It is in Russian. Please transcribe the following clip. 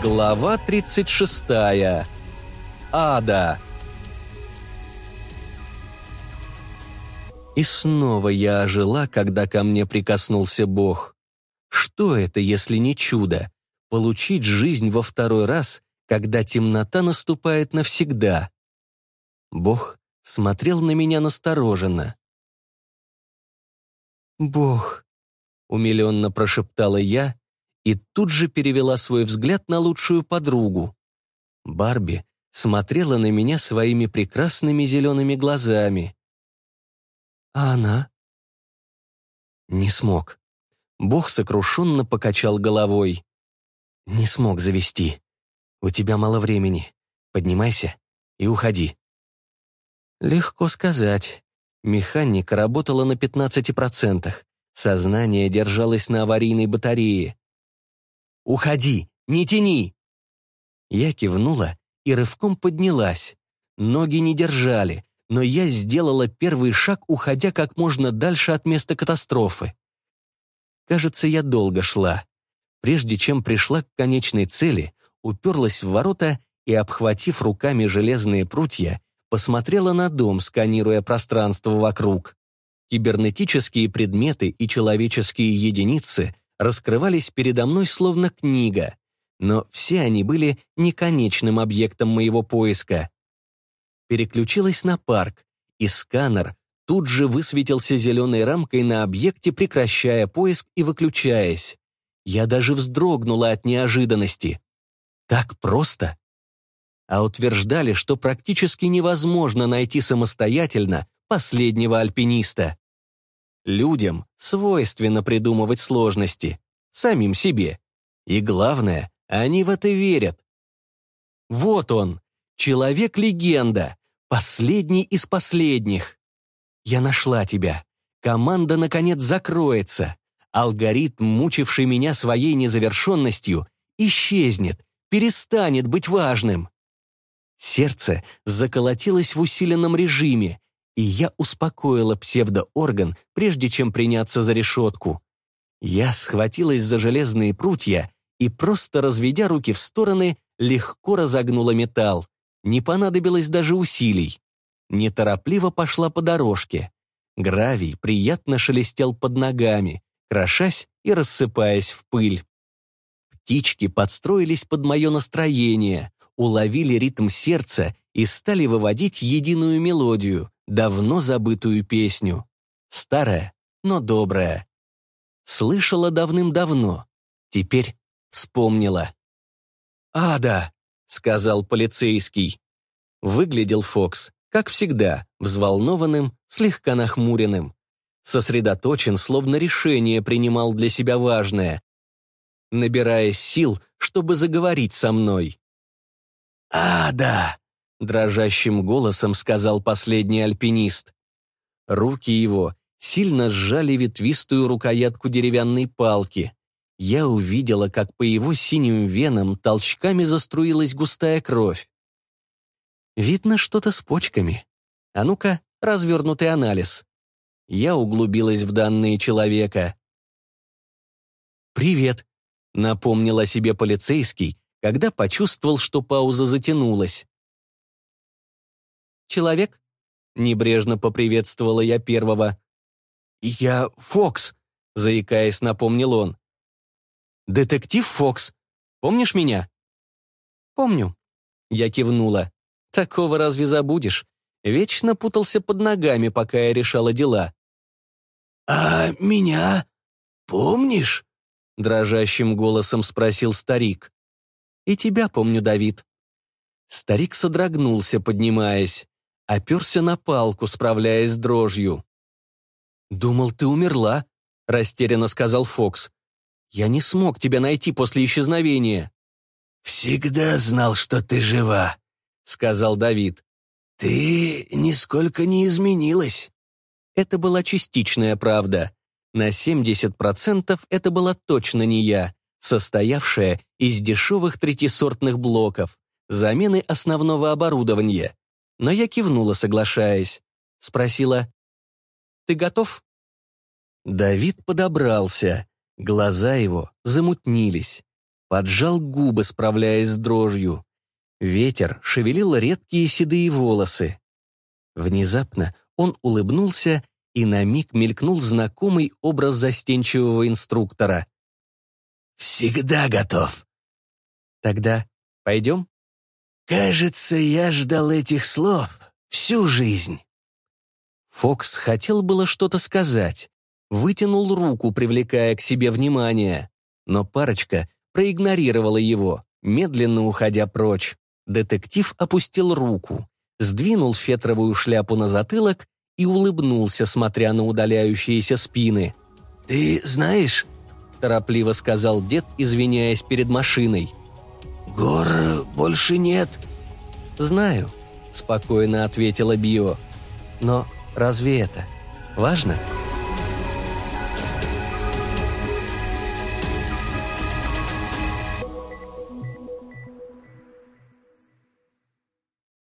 Глава 36. Ада. И снова я ожила, когда ко мне прикоснулся Бог. Что это, если не чудо? Получить жизнь во второй раз, когда темнота наступает навсегда. Бог смотрел на меня настороженно. «Бог», — умиленно прошептала я, и тут же перевела свой взгляд на лучшую подругу. Барби смотрела на меня своими прекрасными зелеными глазами. «А она?» Не смог. Бог сокрушенно покачал головой. «Не смог завести. У тебя мало времени. Поднимайся и уходи». Легко сказать. Механика работала на 15%. Сознание держалось на аварийной батарее. «Уходи! Не тяни!» Я кивнула и рывком поднялась. Ноги не держали, но я сделала первый шаг, уходя как можно дальше от места катастрофы. Кажется, я долго шла. Прежде чем пришла к конечной цели, уперлась в ворота и, обхватив руками железные прутья, посмотрела на дом, сканируя пространство вокруг. Кибернетические предметы и человеческие единицы раскрывались передо мной словно книга, но все они были не конечным объектом моего поиска. Переключилась на парк, и сканер тут же высветился зеленой рамкой на объекте, прекращая поиск и выключаясь. Я даже вздрогнула от неожиданности. Так просто? А утверждали, что практически невозможно найти самостоятельно последнего альпиниста. Людям свойственно придумывать сложности. Самим себе. И главное, они в это верят. Вот он, человек-легенда, последний из последних. Я нашла тебя. Команда, наконец, закроется. Алгоритм, мучивший меня своей незавершенностью, исчезнет, перестанет быть важным. Сердце заколотилось в усиленном режиме, и я успокоила псевдоорган, прежде чем приняться за решетку. Я схватилась за железные прутья и, просто разведя руки в стороны, легко разогнула металл. Не понадобилось даже усилий. Неторопливо пошла по дорожке. Гравий приятно шелестел под ногами, крошась и рассыпаясь в пыль. Птички подстроились под мое настроение, уловили ритм сердца и стали выводить единую мелодию, давно забытую песню. Старая, но добрая. Слышала давным-давно, теперь вспомнила. «Ада!» — сказал полицейский. Выглядел Фокс, как всегда, взволнованным, слегка нахмуренным. Сосредоточен, словно решение принимал для себя важное, набирая сил, чтобы заговорить со мной. «Ада!» Дрожащим голосом сказал последний альпинист. Руки его сильно сжали ветвистую рукоятку деревянной палки. Я увидела, как по его синим венам толчками заструилась густая кровь. Видно что-то с почками. А ну-ка, развернутый анализ. Я углубилась в данные человека. «Привет», — напомнил о себе полицейский, когда почувствовал, что пауза затянулась человек?» Небрежно поприветствовала я первого. «Я Фокс», — заикаясь, напомнил он. «Детектив Фокс. Помнишь меня?» «Помню». Я кивнула. «Такого разве забудешь? Вечно путался под ногами, пока я решала дела». «А меня помнишь?» — дрожащим голосом спросил старик. «И тебя помню, Давид». Старик содрогнулся, поднимаясь оперся на палку, справляясь с дрожью. «Думал, ты умерла», — растерянно сказал Фокс. «Я не смог тебя найти после исчезновения». «Всегда знал, что ты жива», — сказал Давид. «Ты нисколько не изменилась». Это была частичная правда. На 70% это была точно не я, состоявшая из дешевых третисортных блоков, замены основного оборудования но я кивнула, соглашаясь. Спросила, «Ты готов?» Давид подобрался, глаза его замутнились. поджал губы, справляясь с дрожью. Ветер шевелил редкие седые волосы. Внезапно он улыбнулся, и на миг мелькнул знакомый образ застенчивого инструктора. «Всегда готов». «Тогда пойдем?» «Кажется, я ждал этих слов всю жизнь». Фокс хотел было что-то сказать, вытянул руку, привлекая к себе внимание, но парочка проигнорировала его, медленно уходя прочь. Детектив опустил руку, сдвинул фетровую шляпу на затылок и улыбнулся, смотря на удаляющиеся спины. «Ты знаешь...» – торопливо сказал дед, извиняясь перед машиной. «Гор больше нет». «Знаю», – спокойно ответила Био. «Но разве это важно?»